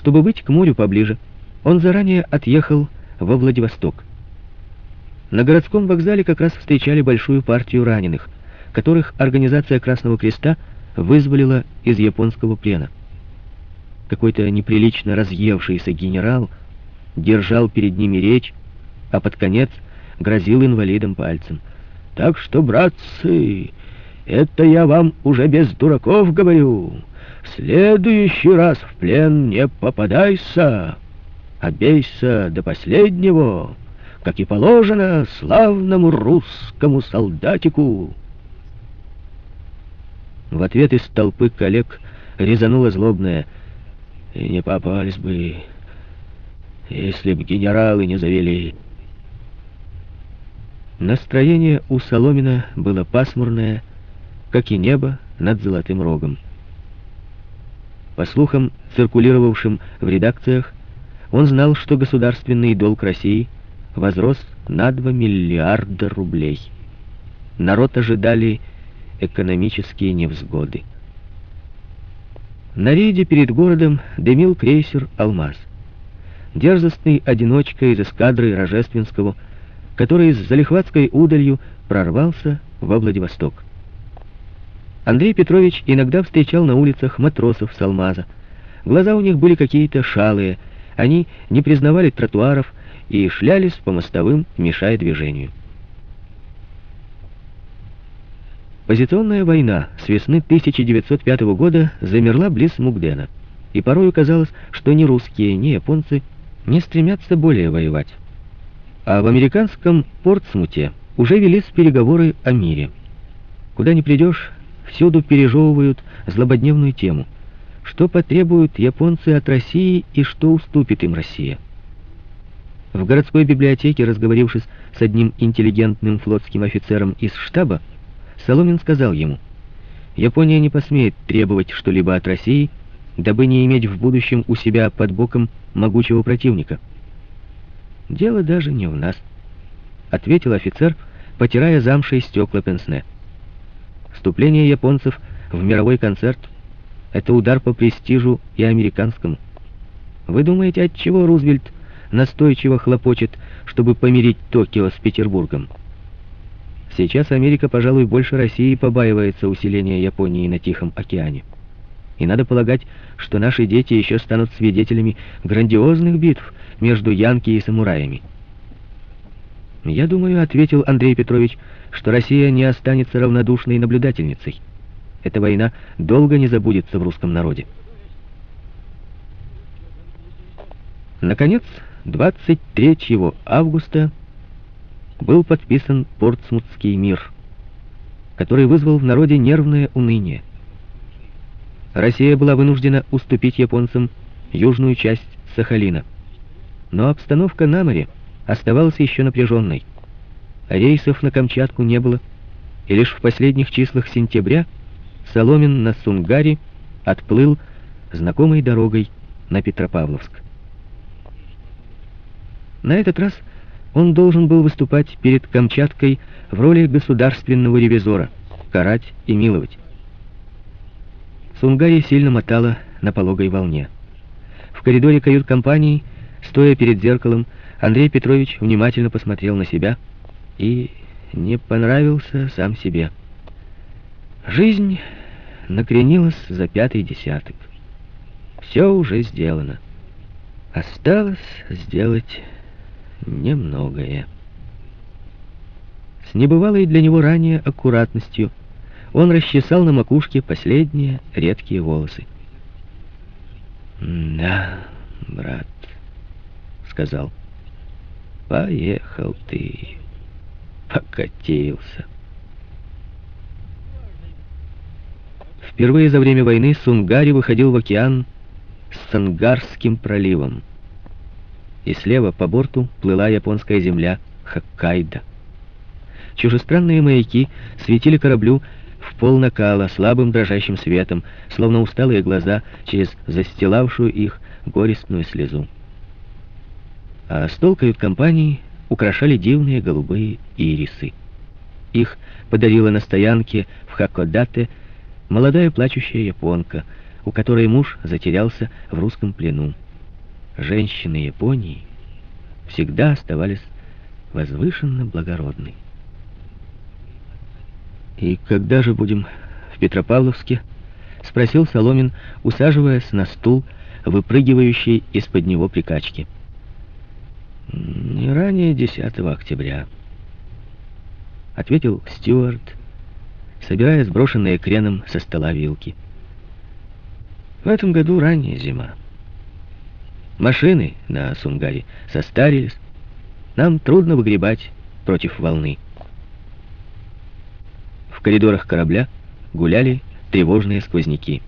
Чтобы быть к морю поближе, он заранее отъехал во Владивосток. На городском вокзале как раз встречали большую партию раненых, которых организация Красного Креста вызволила из японского плена. Какой-то неприлично разъевшийся генерал держал перед ними речь, а под конец грозил инвалидам пальцем. «Так что, братцы, это я вам уже без дураков говорю. В следующий раз в плен не попадайся, а бейся до последнего, как и положено славному русскому солдатику». В ответ из толпы коллег резанула злобная «И не попались бы, если б генералы не завели». Настроение у Соломина было пасмурное, как и небо над Золотым Рогом. По слухам, циркулировавшим в редакциях, он знал, что государственный долг России возрос на 2 миллиарда рублей. Народ ожидали экономические невзгоды. На рейде перед городом дымил крейсер «Алмаз». Дерзостный одиночка из эскадры Рожественского, который с залихватской удалью прорвался во Владивосток. Андрей Петрович иногда встречал на улицах матросов с Алмаза. Глаза у них были какие-то шалые, они не признавали тротуаров и шлялись по мостовым, мешая движению. Позиционная война с весны 1905 года замерла близ Мугдена, и порою казалось, что ни русские, ни японцы не стремятся более воевать. А в американском Портсмуте уже велись переговоры о мире. Куда ни придешь, всюду пережевывают злободневную тему. Что потребуют японцы от России и что уступит им Россия? В городской библиотеке, разговорившись с одним интеллигентным флотским офицером из штаба, Соломин сказал ему, «Япония не посмеет требовать что-либо от России, дабы не иметь в будущем у себя под боком могучего противника». «Дело даже не в нас», — ответил офицер, потирая замшей стекла пенсне. «Вступление японцев в мировой концерт — это удар по престижу и американскому. Вы думаете, от чего Рузвельт настойчиво хлопочет, чтобы помирить Токио с Петербургом?» Сейчас Америка, пожалуй, больше России побаивается усиления Японии на Тихом океане. И надо полагать, что наши дети еще станут свидетелями грандиозных битв между янки и самураями. «Я думаю», — ответил Андрей Петрович, «что Россия не останется равнодушной наблюдательницей. Эта война долго не забудется в русском народе». Наконец, 23 августа был подписан Портсмутский мир, который вызвал в народе нервное уныние. Россия была вынуждена уступить японцам южную часть Сахалина. Но обстановка на море оставалась еще напряженной. Рейсов на Камчатку не было, и лишь в последних числах сентября Соломин на Сунгаре отплыл знакомой дорогой на Петропавловск. На этот раз он должен был выступать перед Камчаткой в роли государственного ревизора, карать и миловать. Сунгари сильно мотала на пологой волне. В коридоре кают-компании, стоя перед зеркалом, Андрей Петрович внимательно посмотрел на себя и не понравился сам себе. Жизнь накренилась за пятый десяток. Все уже сделано. Осталось сделать немногое. С небывалой для него ранее аккуратностью он расчесал на макушке последние редкие волосы. «Да, брат», — сказал, — «поехал ты, покатился». Впервые за время войны Сунгари выходил в океан с Сангарским проливом и слева по борту плыла японская земля Хоккайдо. Чужестранные маяки светили кораблю в пол накала слабым дрожащим светом, словно усталые глаза через застилавшую их горестную слезу. А стол кают-компании украшали дивные голубые ирисы. Их подарила на стоянке в Хакодате молодая плачущая японка, у которой муж затерялся в русском плену. женщины Японии всегда оставались возвышенно благородны. «И когда же будем в Петропавловске?» — спросил Соломин, усаживаясь на стул, выпрыгивающий из-под него прикачки. «Не ранее 10 октября», — ответил Стюарт, собирая сброшенные креном со стола вилки. «В этом году ранняя зима. Машины на Сунгаре состарились, нам трудно выгребать против волны». В коридорах корабля гуляли тревожные сквозняки.